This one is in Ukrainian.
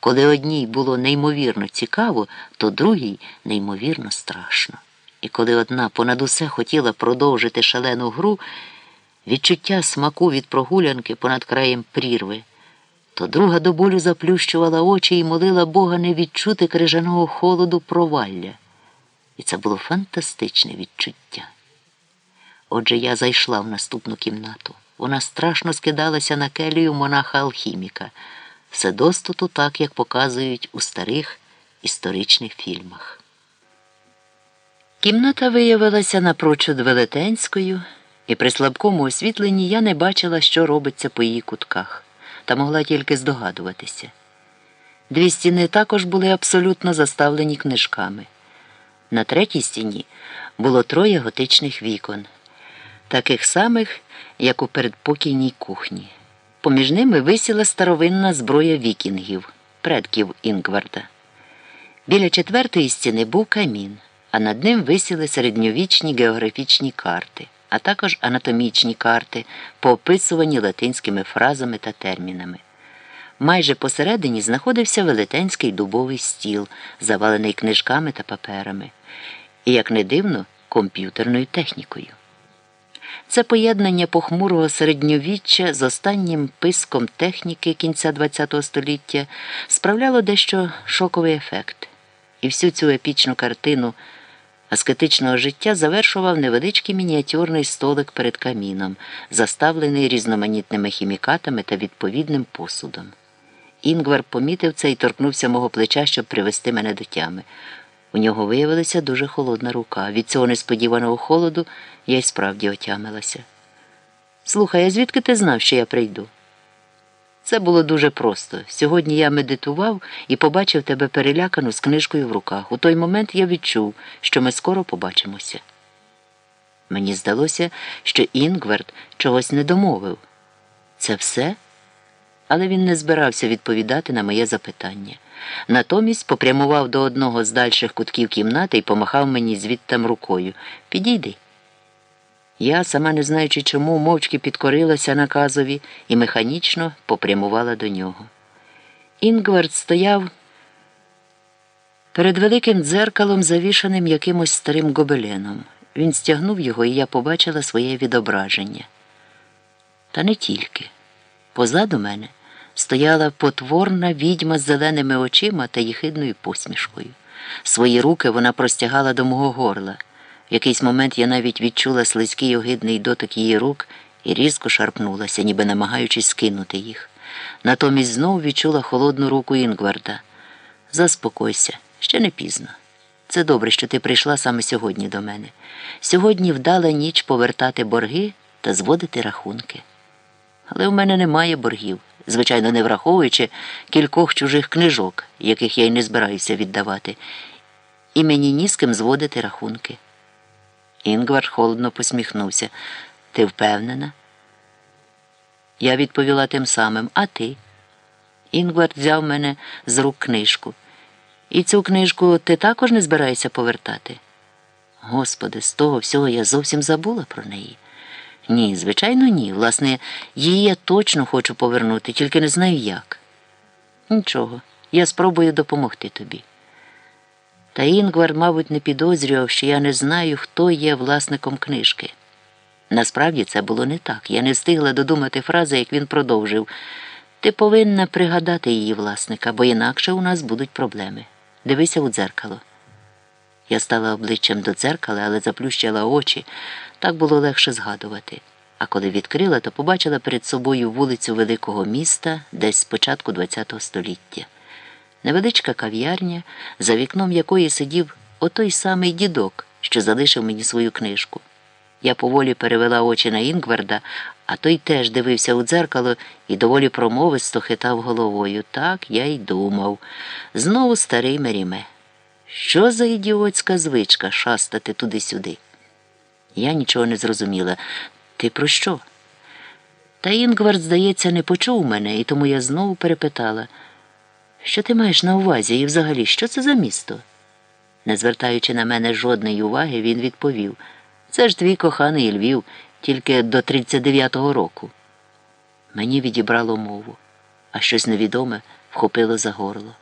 Коли одній було неймовірно цікаво, то другій неймовірно страшно. І коли одна понад усе хотіла продовжити шалену гру, відчуття смаку від прогулянки понад краєм прірви, то друга до болю заплющувала очі і молила Бога не відчути крижаного холоду провалля. І це було фантастичне відчуття. Отже, я зайшла в наступну кімнату. Вона страшно скидалася на келію монаха алхіміка. Все достоту так, як показують у старих історичних фільмах. Кімната виявилася напрочуд велетенською, і при слабкому освітленні я не бачила, що робиться по її кутках, та могла тільки здогадуватися. Дві стіни також були абсолютно заставлені книжками. На третій стіні було троє готичних вікон, таких самих, як у передпокійній кухні. Поміж ними висіла старовинна зброя вікінгів, предків Інгварда. Біля четвертої стіни був камін, а над ним висіли середньовічні географічні карти, а також анатомічні карти, поописувані латинськими фразами та термінами. Майже посередині знаходився велетенський дубовий стіл, завалений книжками та паперами, і, як не дивно, комп'ютерною технікою. Це поєднання похмурого середньовіччя з останнім писком техніки кінця ХХ століття справляло дещо шоковий ефект, і всю цю епічну картину аскетичного життя завершував невеличкий мініатюрний столик перед каміном, заставлений різноманітними хімікатами та відповідним посудом. Інгвар помітив це і торкнувся мого плеча, щоб привести мене до тями. У нього виявилася дуже холодна рука. Від цього несподіваного холоду я й справді отямилася. Слухай, а звідки ти знав, що я прийду? Це було дуже просто. Сьогодні я медитував і побачив тебе перелякану з книжкою в руках. У той момент я відчув, що ми скоро побачимося. Мені здалося, що Інгверт чогось не домовив. Це все? Але він не збирався відповідати на моє запитання. Натомість попрямував до одного з дальших кутків кімнати і помахав мені звідтам рукою. Підійди. Я, сама не знаючи чому, мовчки підкорилася наказові і механічно попрямувала до нього. Інгвард стояв перед великим дзеркалом, завішаним якимось старим гобеленом. Він стягнув його, і я побачила своє відображення. Та не тільки. Позаду мене стояла потворна відьма з зеленими очима та їхидною посмішкою. Свої руки вона простягала до мого горла. В якийсь момент я навіть відчула слизький огидний дотик її рук і різко шарпнулася, ніби намагаючись скинути їх. Натомість знову відчула холодну руку Інгварда. Заспокойся, ще не пізно. Це добре, що ти прийшла саме сьогодні до мене. Сьогодні вдала ніч повертати борги та зводити рахунки. Але в мене немає боргів, звичайно, не враховуючи кількох чужих книжок, яких я й не збираюся віддавати, і мені ні з ким зводити рахунки. Інгвар холодно посміхнувся. Ти впевнена? Я відповіла тим самим, а ти? Інгвар взяв мене з рук книжку. І цю книжку ти також не збираєшся повертати? Господи, з того всього я зовсім забула про неї. Ні, звичайно, ні. Власне, її я точно хочу повернути, тільки не знаю як. Нічого, я спробую допомогти тобі. Та Інгвар, мабуть, не підозрював, що я не знаю, хто є власником книжки. Насправді це було не так. Я не встигла додумати фрази, як він продовжив. Ти повинна пригадати її власника, бо інакше у нас будуть проблеми. Дивися у дзеркало. Я стала обличчям до дзеркала, але заплющила очі. Так було легше згадувати. А коли відкрила, то побачила перед собою вулицю великого міста десь з початку ХХ століття. Невеличка кав'ярня, за вікном якої сидів отой самий дідок, що залишив мені свою книжку. Я поволі перевела очі на Інгварда, а той теж дивився у дзеркало і доволі промовисто хитав головою. Так я й думав. Знову старий Меріме. Що за ідіотська звичка шастати туди-сюди? Я нічого не зрозуміла. Ти про що? Та Інгвард, здається, не почув мене, і тому я знову перепитала. Що ти маєш на увазі і взагалі, що це за місто? Не звертаючи на мене жодної уваги, він відповів це ж твій коханий Львів, тільки до 39-го року. Мені відібрало мову, а щось невідоме вхопило за горло.